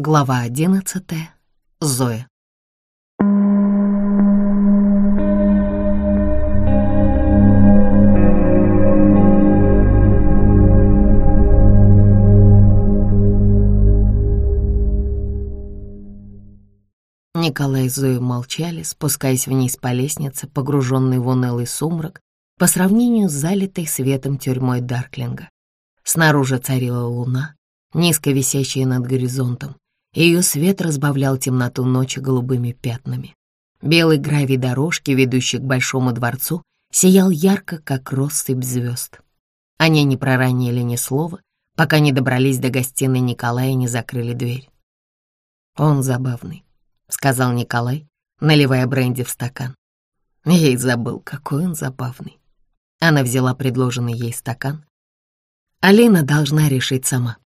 Глава одиннадцатая. Зоя. Николай и Зоя молчали, спускаясь вниз по лестнице, погруженный в унылый сумрак, по сравнению с залитой светом тюрьмой Дарклинга. Снаружи царила луна, низко висящая над горизонтом, ее свет разбавлял темноту ночи голубыми пятнами. Белый гравий дорожки, ведущий к Большому дворцу, сиял ярко, как россыпь звезд. Они не проранили ни слова, пока не добрались до гостиной Николая и не закрыли дверь. Он забавный. — сказал Николай, наливая бренди в стакан. Я и забыл, какой он забавный. Она взяла предложенный ей стакан. Алина должна решить сама.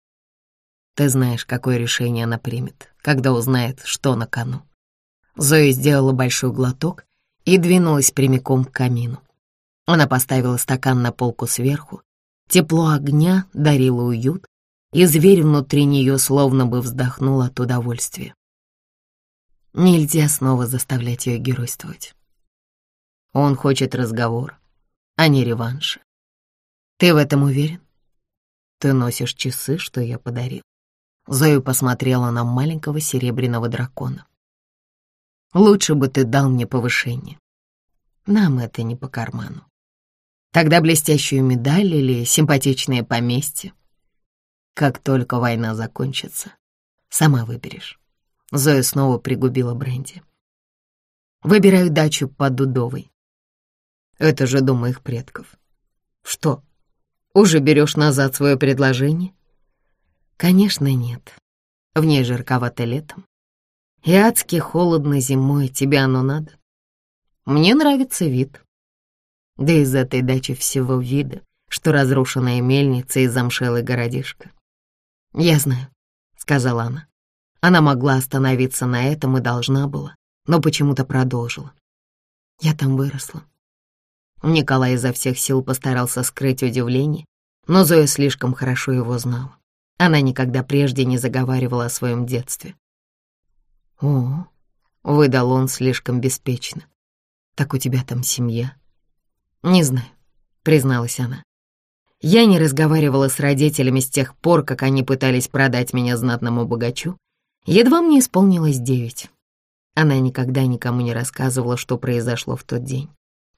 Ты знаешь, какое решение она примет, когда узнает, что на кону. Зоя сделала большой глоток и двинулась прямиком к камину. Она поставила стакан на полку сверху. Тепло огня дарило уют, и зверь внутри нее словно бы вздохнул от удовольствия. Нельзя снова заставлять ее геройствовать. Он хочет разговор, а не реванша. Ты в этом уверен? Ты носишь часы, что я подарил. Зою посмотрела на маленького серебряного дракона. Лучше бы ты дал мне повышение. Нам это не по карману. Тогда блестящую медаль или симпатичное поместье. Как только война закончится, сама выберешь. Зоя снова пригубила бренди. Выбираю дачу под Дудовой. Это же дом моих предков. Что, уже берешь назад свое предложение? Конечно, нет. В ней жарковато летом. И адски холодно зимой, тебе оно надо. Мне нравится вид. Да из этой дачи всего вида, что разрушенная мельница и замшелый городишко. «Я знаю», — сказала она. Она могла остановиться на этом и должна была, но почему-то продолжила. Я там выросла. Николай изо всех сил постарался скрыть удивление, но Зоя слишком хорошо его знала. Она никогда прежде не заговаривала о своем детстве. «О», — выдал он слишком беспечно, — «так у тебя там семья?» «Не знаю», — призналась она. «Я не разговаривала с родителями с тех пор, как они пытались продать меня знатному богачу, Едва мне исполнилось девять. Она никогда никому не рассказывала, что произошло в тот день.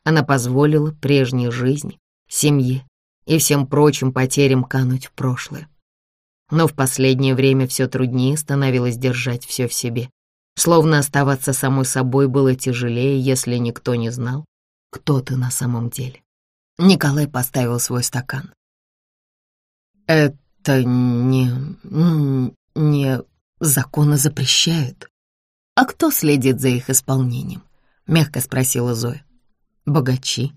Она позволила прежней жизни, семье и всем прочим потерям кануть в прошлое. Но в последнее время все труднее становилось держать все в себе. Словно оставаться самой собой было тяжелее, если никто не знал, кто ты на самом деле. Николай поставил свой стакан. «Это не... не... Законы запрещают. А кто следит за их исполнением? Мягко спросила Зоя. Богачи,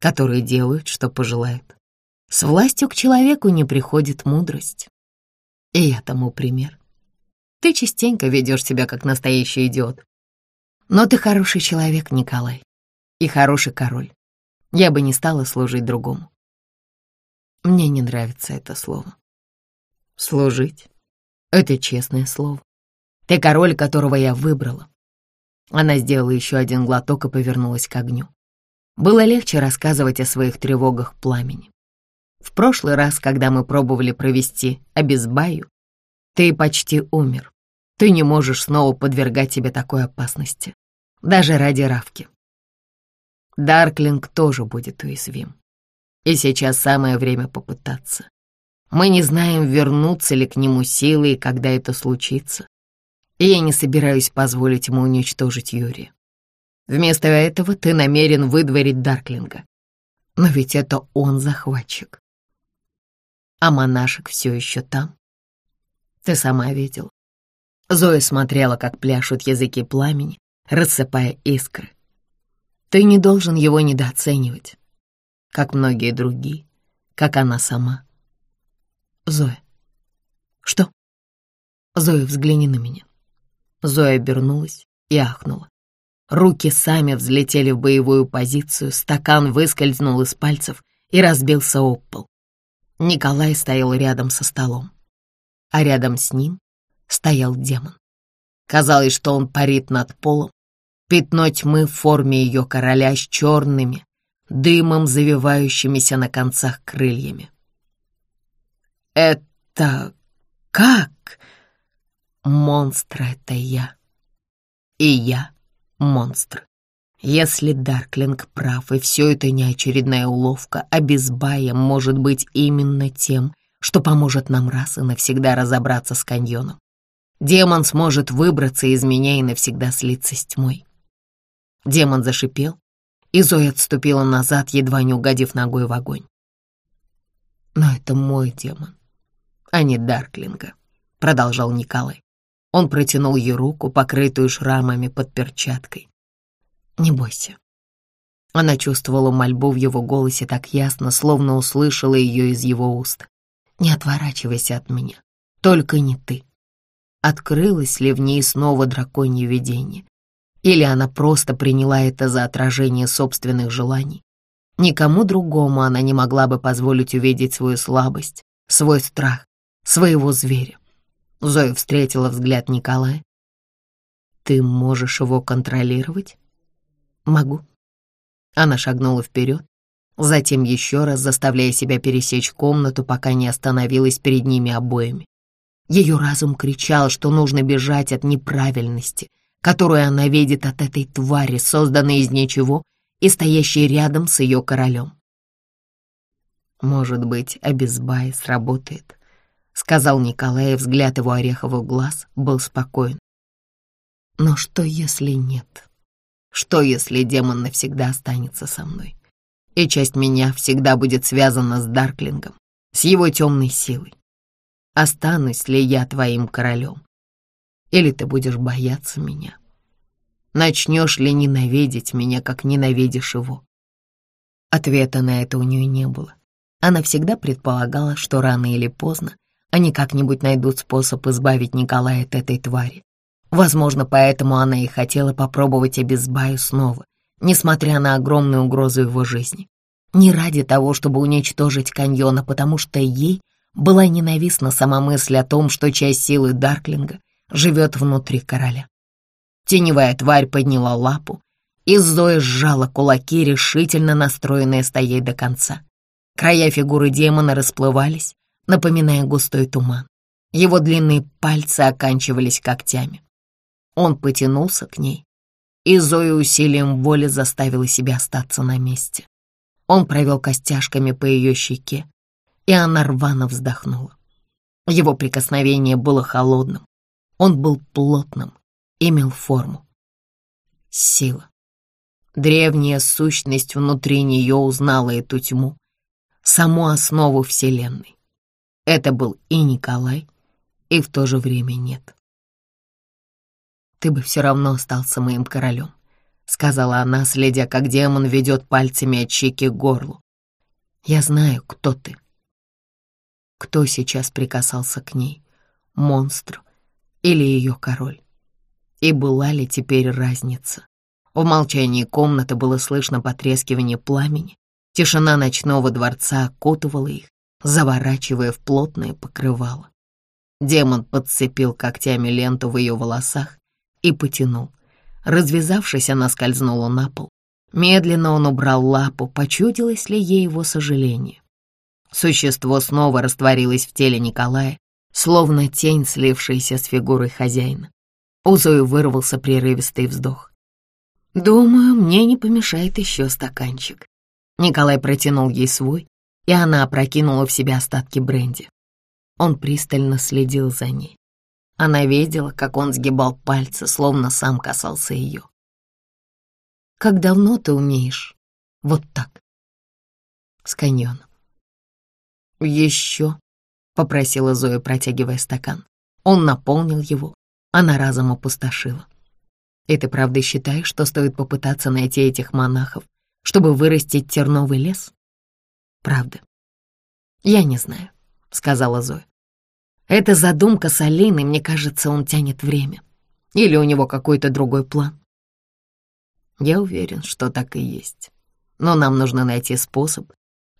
которые делают, что пожелают. С властью к человеку не приходит мудрость. И я тому пример. Ты частенько ведешь себя как настоящий идиот. Но ты хороший человек, Николай, и хороший король. Я бы не стала служить другому. Мне не нравится это слово. Служить? Это честное слово. Ты король, которого я выбрала. Она сделала еще один глоток и повернулась к огню. Было легче рассказывать о своих тревогах пламени. В прошлый раз, когда мы пробовали провести обезбаю, ты почти умер. Ты не можешь снова подвергать себе такой опасности. Даже ради Равки. Дарклинг тоже будет уязвим. И сейчас самое время попытаться. Мы не знаем, вернутся ли к нему силы и когда это случится. И я не собираюсь позволить ему уничтожить Юрия. Вместо этого ты намерен выдворить Дарклинга. Но ведь это он захватчик. А монашек все еще там. Ты сама видела. Зоя смотрела, как пляшут языки пламени, рассыпая искры. Ты не должен его недооценивать, как многие другие, как она сама. Зоя. Что? Зоя, взгляни на меня. Зоя обернулась и ахнула. Руки сами взлетели в боевую позицию, стакан выскользнул из пальцев и разбился об пол. Николай стоял рядом со столом, а рядом с ним стоял демон. Казалось, что он парит над полом, пятно тьмы в форме ее короля с черными, дымом завивающимися на концах крыльями. «Это как?» «Монстр — это я. И я — монстр. Если Дарклинг прав, и все это не очередная уловка, а Безбая может быть именно тем, что поможет нам раз и навсегда разобраться с каньоном. Демон сможет выбраться из меня и навсегда слиться с тьмой. Демон зашипел, и Зоя отступила назад, едва не угодив ногой в огонь. «Но это мой демон, а не Дарклинга», — продолжал Николай. Он протянул ей руку, покрытую шрамами под перчаткой. «Не бойся». Она чувствовала мольбу в его голосе так ясно, словно услышала ее из его уст. «Не отворачивайся от меня, только не ты». Открылось ли в ней снова драконье видение? Или она просто приняла это за отражение собственных желаний? Никому другому она не могла бы позволить увидеть свою слабость, свой страх, своего зверя. Зоя встретила взгляд Николая. «Ты можешь его контролировать?» «Могу». Она шагнула вперед, затем еще раз заставляя себя пересечь комнату, пока не остановилась перед ними обоими. Ее разум кричал, что нужно бежать от неправильности, которую она видит от этой твари, созданной из ничего и стоящей рядом с ее королем. «Может быть, обезбай сработает», — сказал Николай, взгляд его ореховых глаз был спокоен. «Но что, если нет? Что, если демон навсегда останется со мной? И часть меня всегда будет связана с Дарклингом, с его темной силой останусь ли я твоим королем. Или ты будешь бояться меня? Начнешь ли ненавидеть меня, как ненавидишь его? Ответа на это у нее не было. Она всегда предполагала, что рано или поздно они как-нибудь найдут способ избавить Николая от этой твари. Возможно, поэтому она и хотела попробовать обезбаю снова, несмотря на огромную угрозу его жизни. Не ради того, чтобы уничтожить каньон, а потому что ей была ненавистна сама мысль о том, что часть силы Дарклинга живет внутри короля. Теневая тварь подняла лапу, и Зоя сжала кулаки, решительно настроенная стоять до конца. Края фигуры демона расплывались, напоминая густой туман. Его длинные пальцы оканчивались когтями. Он потянулся к ней, и Зоя усилием воли заставила себя остаться на месте. Он провел костяшками по ее щеке, и она рвано вздохнула. Его прикосновение было холодным, он был плотным, имел форму. Сила. Древняя сущность внутри нее узнала эту тьму, саму основу Вселенной. Это был и Николай, и в то же время нет. «Ты бы все равно остался моим королем», — сказала она, следя, как демон ведет пальцами от щеки к горлу. «Я знаю, кто ты кто сейчас прикасался к ней, монстр или ее король. И была ли теперь разница? В молчании комнаты было слышно потрескивание пламени, тишина ночного дворца окутывала их, заворачивая в плотное покрывало. Демон подцепил когтями ленту в ее волосах и потянул. Развязавшись, она скользнула на пол. Медленно он убрал лапу, почудилось ли ей его сожаление. Существо снова растворилось в теле Николая, словно тень, слившаяся с фигурой хозяина. У Зои вырвался прерывистый вздох. «Думаю, мне не помешает еще стаканчик». Николай протянул ей свой, и она опрокинула в себя остатки бренди. Он пристально следил за ней. Она видела, как он сгибал пальцы, словно сам касался ее. «Как давно ты умеешь? Вот так?» «С каньоном. «Еще», — попросила Зоя, протягивая стакан. Он наполнил его, она разом опустошила. «И ты правда считаешь, что стоит попытаться найти этих монахов, чтобы вырастить терновый лес?» «Правда». «Я не знаю», — сказала Зоя. «Это задумка с Алиной, мне кажется, он тянет время. Или у него какой-то другой план?» «Я уверен, что так и есть. Но нам нужно найти способ,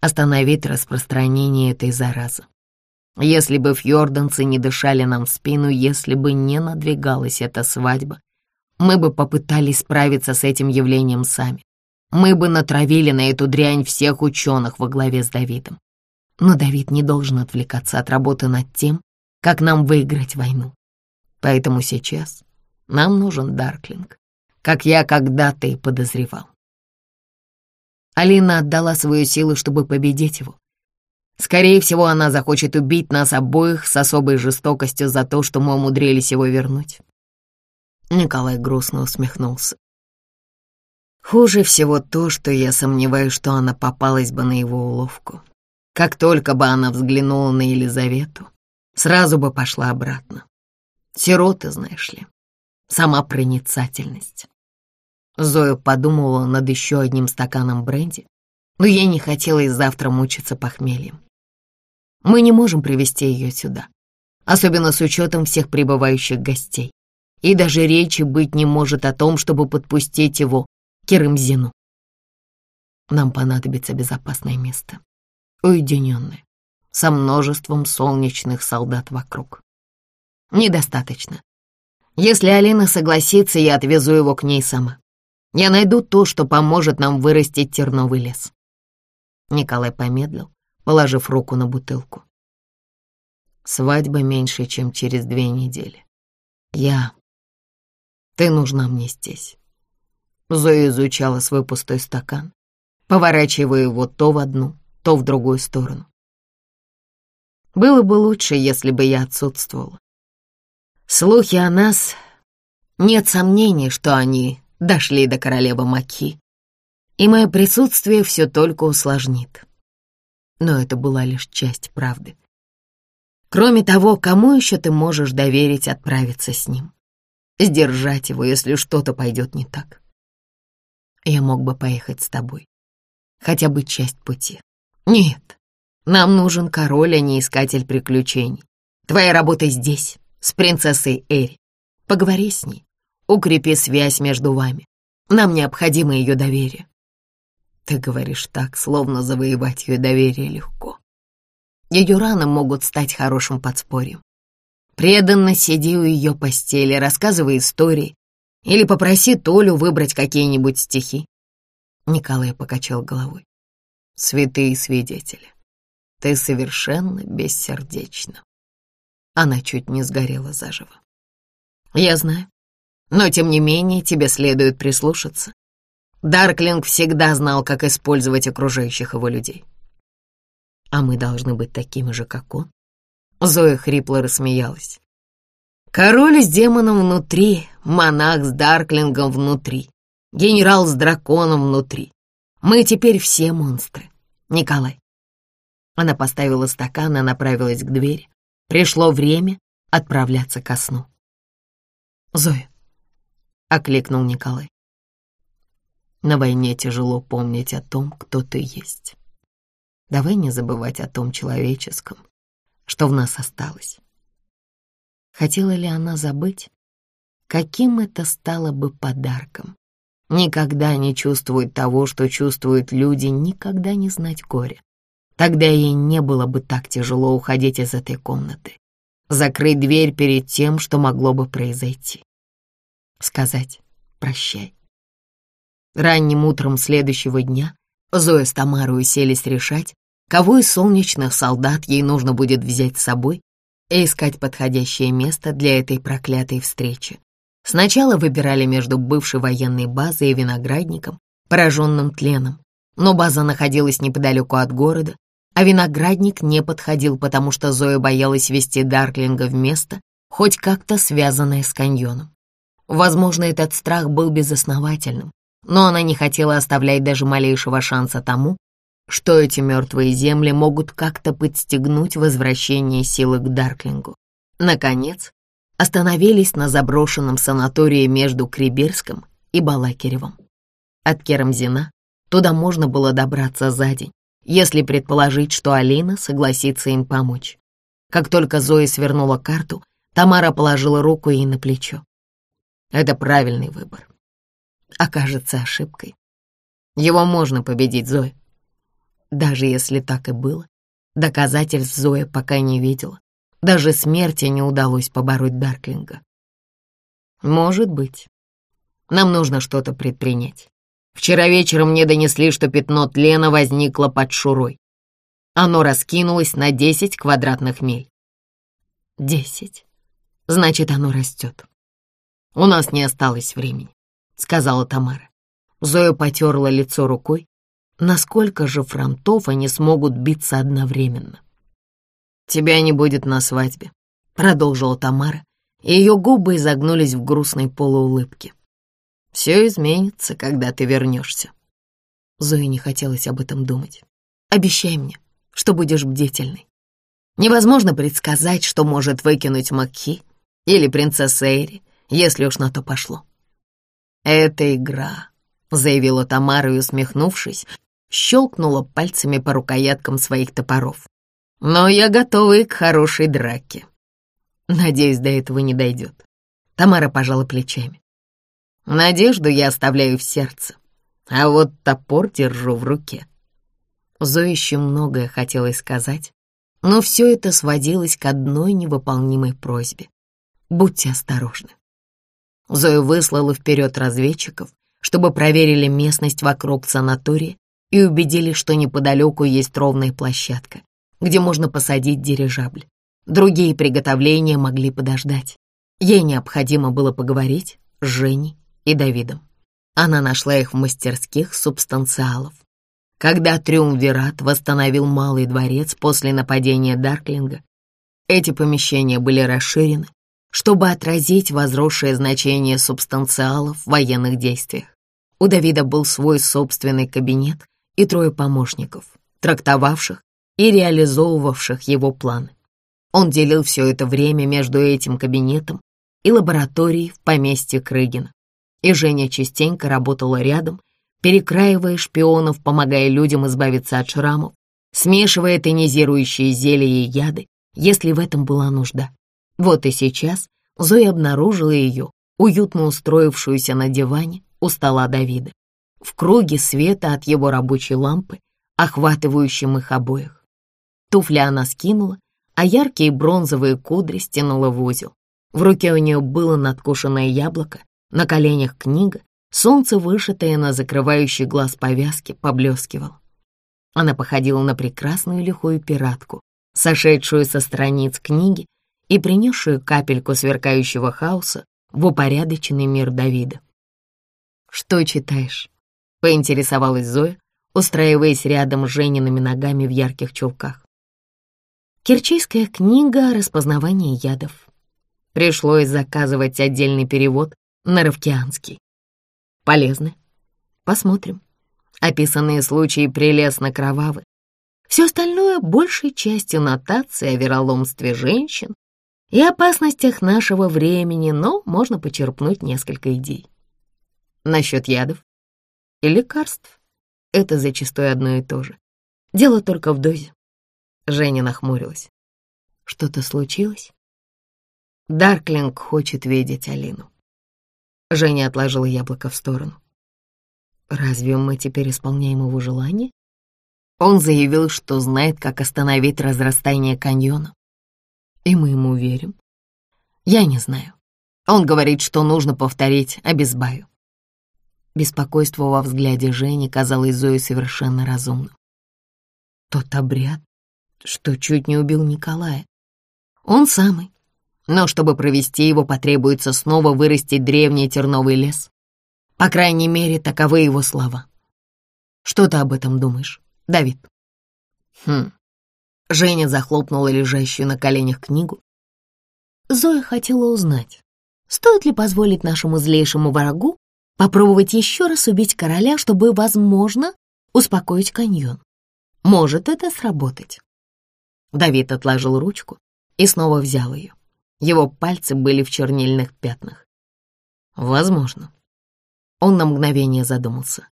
остановить распространение этой заразы. Если бы фьорданцы не дышали нам в спину, если бы не надвигалась эта свадьба, мы бы попытались справиться с этим явлением сами. Мы бы натравили на эту дрянь всех ученых во главе с Давидом. Но Давид не должен отвлекаться от работы над тем, как нам выиграть войну. Поэтому сейчас нам нужен Дарклинг, как я когда-то и подозревал. Алина отдала свою силу, чтобы победить его. Скорее всего, она захочет убить нас обоих с особой жестокостью за то, что мы умудрились его вернуть. Николай грустно усмехнулся. Хуже всего то, что я сомневаюсь, что она попалась бы на его уловку. Как только бы она взглянула на Елизавету, сразу бы пошла обратно. Сироты, знаешь ли, сама проницательность. Зоя подумала над еще одним стаканом бренди, но ей не хотелось завтра мучиться похмельем. Мы не можем привести ее сюда, особенно с учетом всех прибывающих гостей. И даже речи быть не может о том, чтобы подпустить его к Керымзину. Нам понадобится безопасное место уединенная, со множеством солнечных солдат вокруг. Недостаточно. Если Алина согласится, я отвезу его к ней сама. Я найду то, что поможет нам вырастить терновый лес. Николай помедлил, положив руку на бутылку. Свадьба меньше, чем через две недели. Я... Ты нужна мне здесь. Зоя изучала свой пустой стакан, поворачивая его то в одну, то в другую сторону. Было бы лучше, если бы я отсутствовала. Слухи о нас... Нет сомнений, что они дошли до королевы Маки, и мое присутствие все только усложнит. Но это была лишь часть правды. Кроме того, кому еще ты можешь доверить отправиться с ним? Сдержать его, если что-то пойдет не так. Я мог бы поехать с тобой, хотя бы часть пути. Нет, нам нужен король, а не искатель приключений. Твоя работа здесь, с принцессой Эри. Поговори с ней, укрепи связь между вами. Нам необходимо ее доверие. Ты говоришь так, словно завоевать ее доверие легко. Ее раны могут стать хорошим подспорьем. Преданно сиди у ее постели, рассказывай истории или попроси Толю выбрать какие-нибудь стихи. Николай покачал головой святые свидетели, ты совершенно бессердечна. Она чуть не сгорела заживо. Я знаю, но тем не менее тебе следует прислушаться. Дарклинг всегда знал, как использовать окружающих его людей. А мы должны быть такими же, как он. Зоя хрипло рассмеялась. Король с демоном внутри, монах с Дарклингом внутри, генерал с драконом внутри. Мы теперь все монстры. Николай. Она поставила стакан и направилась к двери. Пришло время отправляться ко сну. «Зоя», — окликнул Николай. «На войне тяжело помнить о том, кто ты есть. Давай не забывать о том человеческом, что в нас осталось». Хотела ли она забыть, каким это стало бы подарком? никогда не чувствует того, что чувствуют люди, никогда не знать горя. Тогда ей не было бы так тяжело уходить из этой комнаты, закрыть дверь перед тем, что могло бы произойти. Сказать «прощай». Ранним утром следующего дня Зоя с Тамарой уселись решать, кого из солнечных солдат ей нужно будет взять с собой и искать подходящее место для этой проклятой встречи. Сначала выбирали между бывшей военной базой и виноградником, пораженным тленом. Но база находилась неподалеку от города, а виноградник не подходил, потому что Зоя боялась вести Дарклинга в место, хоть как-то связанное с каньоном. Возможно, этот страх был безосновательным, но она не хотела оставлять даже малейшего шанса тому, что эти мертвые земли могут как-то подстегнуть возвращение силы к Дарклингу. Наконец, остановились на заброшенном санатории между Крибирском и Балакиревым. От Керамзина туда можно было добраться за день, если предположить, что Алина согласится им помочь. Как только Зоя свернула карту, Тамара положила руку ей на плечо. Это правильный выбор. Окажется ошибкой. Его можно победить, Зоя. Даже если так и было, Доказательств Зоя пока не видела. Даже смерти не удалось побороть Дарклинга. Может быть. Нам нужно что-то предпринять. Вчера вечером мне донесли, что пятно тлена возникло под шурой. Оно раскинулось на 10 квадратных миль. Десять. Значит, оно растет. У нас не осталось времени, сказала Тамара. Зоя потерла лицо рукой. Насколько же фронтов они смогут биться одновременно? «Тебя не будет на свадьбе», — продолжила Тамара, ее губы изогнулись в грустной полуулыбке. «Все изменится, когда ты вернешься». Зое не хотелось об этом думать. «Обещай мне, что будешь бдительной. Невозможно предсказать, что может выкинуть Макхи или принцесса Эри, если уж на то пошло». «Это игра», — заявила Тамара и, усмехнувшись, щелкнула пальцами по рукояткам своих топоров. «Но я готова и к хорошей драке». Надеюсь, до этого не дойдет. Тамара пожала плечами. Надежду я оставляю в сердце, а вот топор держу в руке. Зоя еще многое хотела сказать, но все это сводилось к одной невыполнимой просьбе. Будьте осторожны. Зоя выслала вперед разведчиков, чтобы проверили местность вокруг санатория и убедились, что неподалеку есть ровная площадка, где можно посадить дирижабль. Другие приготовления могли подождать. Ей необходимо было поговорить с Женей и Давидом. Она нашла их в мастерских субстанциалов. Когда Триумвират восстановил Малый дворец после нападения Дарклинга, эти помещения были расширены, чтобы отразить возросшее значение субстанциалов в военных действиях. У Давида был свой собственный кабинет и трое помощников, трактовавших и реализовывавших его планы. Он делил все это время между этим кабинетом и лабораторией в поместье Крыгина. И Женя частенько работала рядом, перекраивая шпионов, помогая людям избавиться от шрамов, смешивая тонизирующие зелья и яды, если в этом была нужда. Вот и сейчас Зоя обнаружила ее, уютно устроившуюся на диване у стола Давида, в круге света от его рабочей лампы, охватывающим их обоих. Туфли она скинула, а яркие бронзовые кудри стянула в узел. В руке у нее было надкушенное яблоко, на коленях книга, Солнце, вышитое на закрывающий глаз повязке, поблескивало. Она походила на прекрасную лихую пиратку, сошедшую со страниц книги и принесшую капельку сверкающего хаоса в упорядоченный мир Давида. «Что читаешь?» — поинтересовалась Зоя, устраиваясь рядом с Жениными ногами в ярких чулках. Керчийская книга о распознавании ядов. Пришлось заказывать отдельный перевод на равкианский полезны. Посмотрим. Описанные случаи прелестно кровавы. Все остальное большей частью нотации о вероломстве женщин и опасностях нашего времени, но можно почерпнуть несколько идей. Насчет ядов и лекарств — это зачастую одно и то же. Дело только в дозе. Женя нахмурилась. Что-то случилось? Дарклинг хочет видеть Алину. Женя отложила яблоко в сторону. «Разве мы теперь исполняем его желание?» Он заявил, что знает, как остановить разрастание каньона. И мы ему верим. Я не знаю. Он говорит, что нужно повторить обезбаю. Беспокойство во взгляде Жени казалось Зое совершенно разумным. Тот обряд, что чуть не убил Николая. Он самый. Но чтобы провести его, потребуется снова вырастить древний терновый лес. По крайней мере, таковы его слова. Что ты об этом думаешь, Давид? Хм. Женя захлопнула лежащую на коленях книгу. Зоя хотела узнать, стоит ли позволить нашему злейшему врагу попробовать еще раз убить короля, чтобы, возможно, успокоить каньон. Может это сработать. Давид отложил ручку и снова взял ее. Его пальцы были в чернильных пятнах. Возможно. Он на мгновение задумался.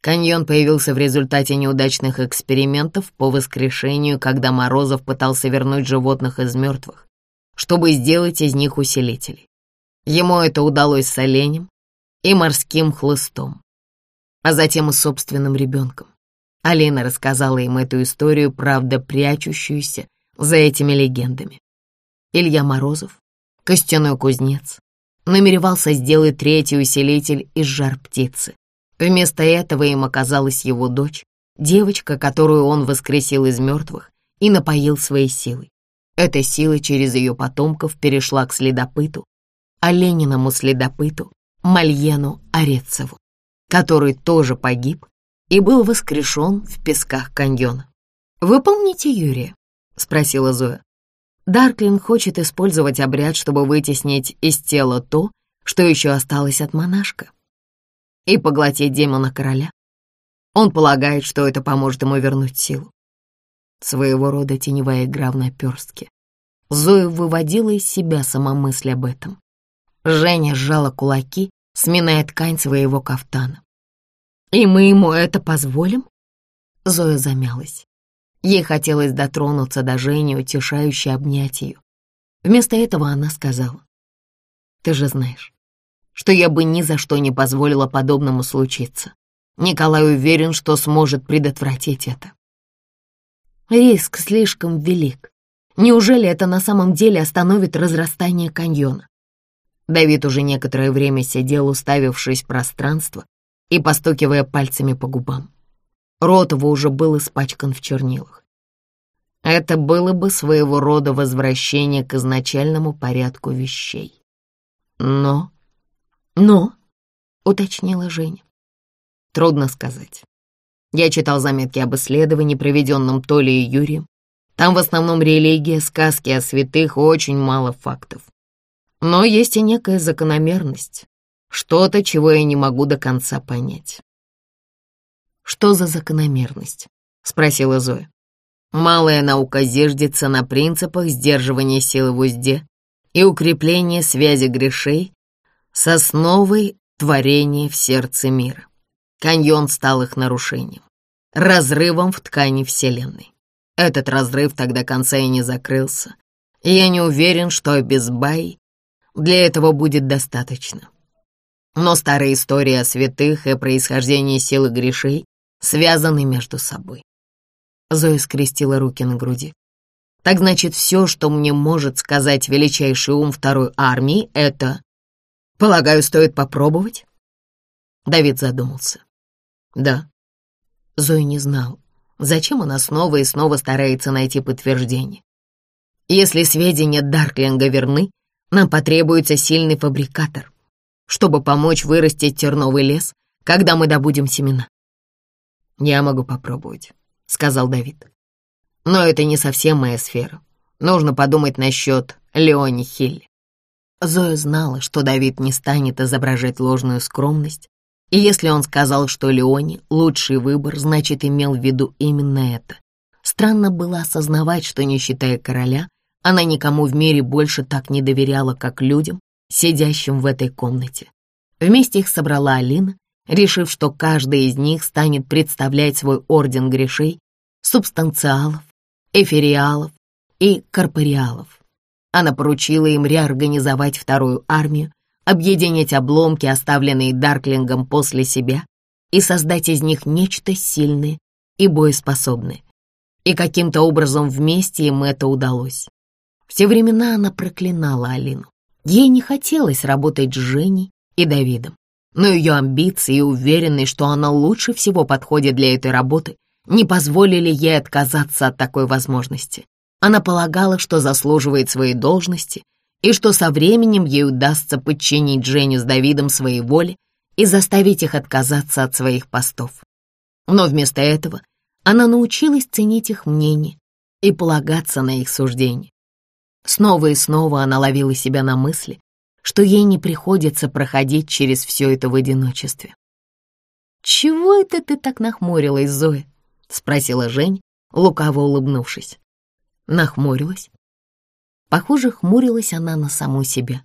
Каньон появился в результате неудачных экспериментов по воскрешению, когда Морозов пытался вернуть животных из мертвых, чтобы сделать из них усилителей. Ему это удалось с оленем и морским хлыстом, а затем и собственным ребенком. Алина рассказала им эту историю, правда, прячущуюся за этими легендами. Илья Морозов, костяной кузнец, намеревался сделать третий усилитель из жар птицы. Вместо этого им оказалась его дочь, девочка, которую он воскресил из мертвых и напоил своей силой. Эта сила через ее потомков перешла к следопыту, олениному следопыту Мальену Орецеву, который тоже погиб и был воскрешен в песках каньона. «Вы помните Юрия?» — спросила Зоя. Дарклин хочет использовать обряд, чтобы вытеснить из тела то, что еще осталось от монашка, и поглотить демона короля. Он полагает, что это поможет ему вернуть силу. Своего рода теневая игра в наперстке. Зоя выводила из себя сама мысль об этом. Женя сжала кулаки, сминая ткань своего кафтана. «И мы ему это позволим?» Зоя замялась. Ей хотелось дотронуться до Жени, утешающе обнять ее. Вместо этого она сказала, «Ты же знаешь, что я бы ни за что не позволила подобному случиться. Николай уверен, что сможет предотвратить это. Риск слишком велик. Неужели это на самом деле остановит разрастание каньона? Давид уже некоторое время сидел, уставившись в пространство и постукивая пальцами по губам. Рот его уже был испачкан в чернилах. Это было бы своего рода возвращение к изначальному порядку вещей. Но... Но... — уточнила Женя. Трудно сказать. Я читал заметки об исследовании, проведенном Толей и Юрием. Там в основном религия, сказки о святых, очень мало фактов. Но есть и некая закономерность, что-то, чего я не могу до конца понять. «Что за закономерность?» — спросила Зоя. «Малая наука зиждется на принципах сдерживания силы в узде и укрепления связи грешей с основой творения в сердце мира. Каньон стал их нарушением, разрывом в ткани Вселенной. Этот разрыв тогда конца и не закрылся, и я не уверен, что без Бай для этого будет достаточно. Но старые истории о святых и происхождении силы грешей связаны между собой. Зоя скрестила руки на груди. Так значит, все, что мне может сказать величайший ум второй армии, это... Полагаю, стоит попробовать? Давид задумался. Да. Зоя не знал, зачем она снова и снова старается найти подтверждение. Если сведения Дарклинга верны, нам потребуется сильный фабрикатор, чтобы помочь вырастить терновый лес, когда мы добудем семена. «Я могу попробовать», — сказал Давид. «Но это не совсем моя сфера. Нужно подумать насчет Леони Хилли». Зоя знала, что Давид не станет изображать ложную скромность, и если он сказал, что Леони — лучший выбор, значит, имел в виду именно это. Странно было осознавать, что, не считая короля, она никому в мире больше так не доверяла, как людям, сидящим в этой комнате. Вместе их собрала Алина, решив, что каждый из них станет представлять свой орден грешей, субстанциалов, эфириалов и корпориалов. Она поручила им реорганизовать вторую армию, объединить обломки, оставленные Дарклингом после себя, и создать из них нечто сильное и боеспособное. И каким-то образом вместе им это удалось. Все времена она проклинала Алину. Ей не хотелось работать с Женей и Давидом но ее амбиции и уверенность, что она лучше всего подходит для этой работы, не позволили ей отказаться от такой возможности. Она полагала, что заслуживает своей должности и что со временем ей удастся подчинить Женю с Давидом своей воле и заставить их отказаться от своих постов. Но вместо этого она научилась ценить их мнение и полагаться на их суждения. Снова и снова она ловила себя на мысли, что ей не приходится проходить через все это в одиночестве. «Чего это ты так нахмурилась, Зоя?» — спросила Жень, лукаво улыбнувшись. Нахмурилась. Похоже, хмурилась она на саму себя.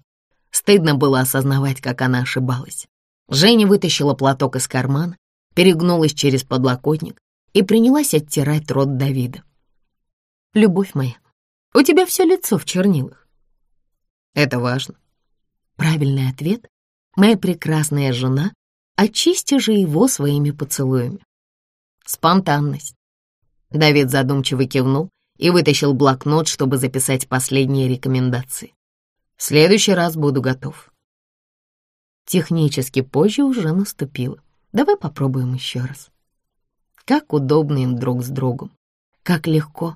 Стыдно было осознавать, как она ошибалась. Женя вытащила платок из кармана, перегнулась через подлокотник и принялась оттирать рот Давида. «Любовь моя, у тебя все лицо в чернилах». «Это важно», Правильный ответ — моя прекрасная жена, очисти же его своими поцелуями. Спонтанность. Давид задумчиво кивнул и вытащил блокнот, чтобы записать последние рекомендации. В следующий раз буду готов. Технически позже уже наступило. Давай попробуем еще раз. Как удобно им друг с другом. Как легко.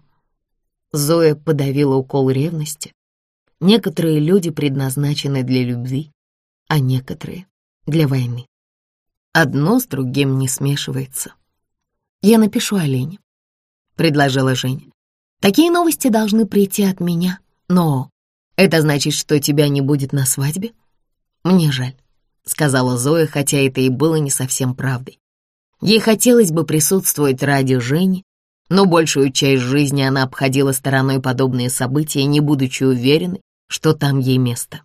Зоя подавила укол ревности. Некоторые люди предназначены для любви, а некоторые — для войны. Одно с другим не смешивается. «Я напишу Олене», — предложила Женя. «Такие новости должны прийти от меня, но это значит, что тебя не будет на свадьбе? Мне жаль», — сказала Зоя, хотя это и было не совсем правдой. Ей хотелось бы присутствовать ради Жени, но большую часть жизни она обходила стороной подобные события, не будучи уверенной, что там ей место.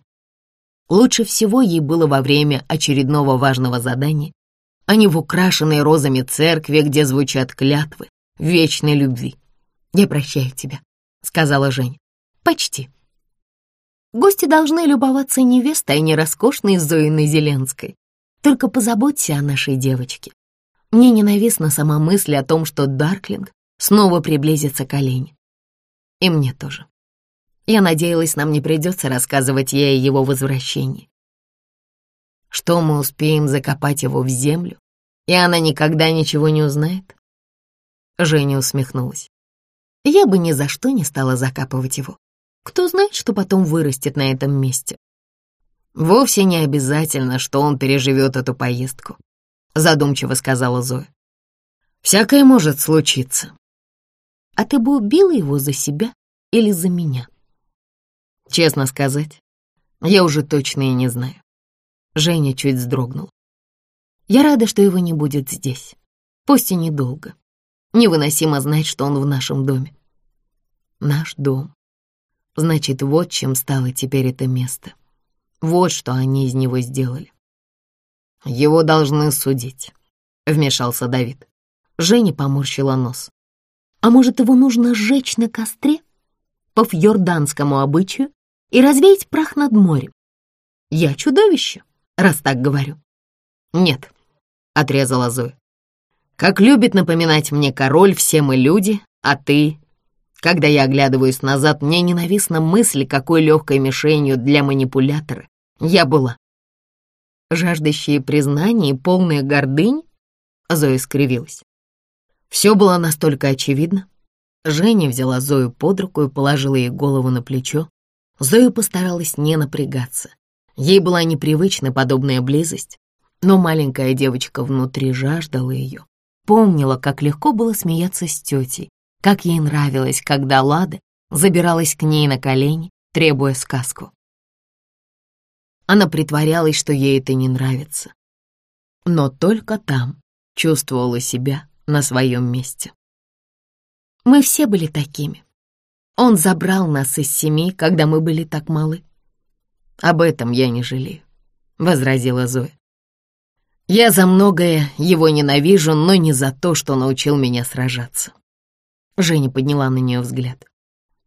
Лучше всего ей было во время очередного важного задания а не в украшенной розами церкви, где звучат клятвы вечной любви. «Я прощаю тебя», — сказала Женя. «Почти». Гости должны любоваться невестой, а не роскошной Зоиной Зеленской. Только позаботься о нашей девочке. Мне ненавистна сама мысль о том, что Дарклинг снова приблизится к Олене. И мне тоже. Я надеялась, нам не придется рассказывать ей о его возвращении что мы успеем закопать его в землю, и она никогда ничего не узнает? Женя усмехнулась. Я бы ни за что не стала закапывать его. Кто знает, что потом вырастет на этом месте. Вовсе не обязательно, что он переживет эту поездку, задумчиво сказала Зоя. Всякое может случиться. А ты бы убила его за себя или за меня? Честно сказать, я уже точно и не знаю. Женя чуть вздрогнул. Я рада, что его не будет здесь. Пусть и недолго. Невыносимо знать, что он в нашем доме. Наш дом. Значит, вот чем стало теперь это место. Вот что они из него сделали. Его должны судить, — вмешался Давид. Женя поморщила нос. А может, его нужно сжечь на костре? По фьорданскому обычаю и развеять прах над морем? Я чудовище раз так говорю». «Нет», — отрезала Зоя. «Как любит напоминать мне король, все мы люди, а ты...» Когда я оглядываюсь назад, мне ненавистна мысль, какой легкой мишенью для манипулятора я была. Жаждущие признания и полная гордынь? Зоя скривилась. Все было настолько очевидно. Женя взяла Зою под руку и положила ей голову на плечо. Зоя постаралась не напрягаться. Ей была непривычна подобная близость, но маленькая девочка внутри жаждала ее. Помнила, как легко было смеяться с тетей, как ей нравилось, когда Лада забиралась к ней на колени, требуя сказку. Она притворялась, что ей это не нравится, но только там чувствовала себя на своем месте. Мы все были такими. Он забрал нас из семей, когда мы были так малы. Об этом я не жалею», — возразила Зоя. «Я за многое его ненавижу, но не за то, что научил меня сражаться». Женя подняла на нее взгляд.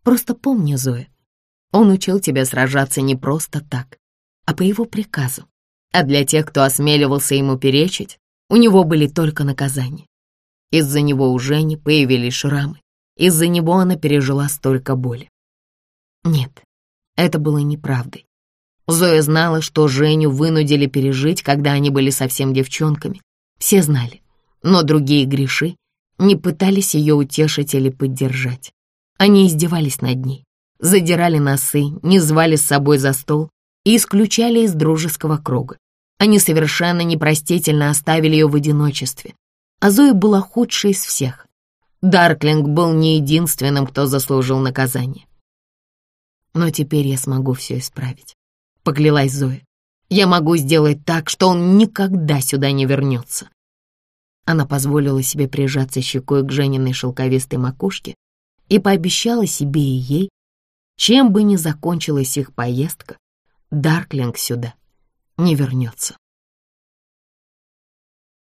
«Просто помни, Зоя, он учил тебя сражаться не просто так, а по его приказу. А для тех, кто осмеливался ему перечить, у него были только наказания. Из-за него у Жени появились шрамы. Из-за него она пережила столько боли. Нет, это было неправдой. Зоя знала, что Женю вынудили пережить, когда они были совсем девчонками. Все знали, но другие греши не пытались ее утешить или поддержать. Они издевались над ней, задирали носы, не звали с собой за стол и исключали из дружеского круга. Они совершенно непростительно оставили ее в одиночестве. А Зоя была худшей из всех. Дарклинг был не единственным, кто заслужил наказание. Но теперь я смогу все исправить. — поклялась Зоя. «Я могу сделать так, что он никогда сюда не вернется». Она позволила себе прижаться щекой к Жениной шелковистой макушке и пообещала себе и ей, чем бы ни закончилась их поездка, Дарклинг сюда не вернется.